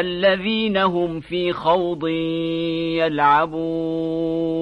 الذين هم في خوض يلعبون.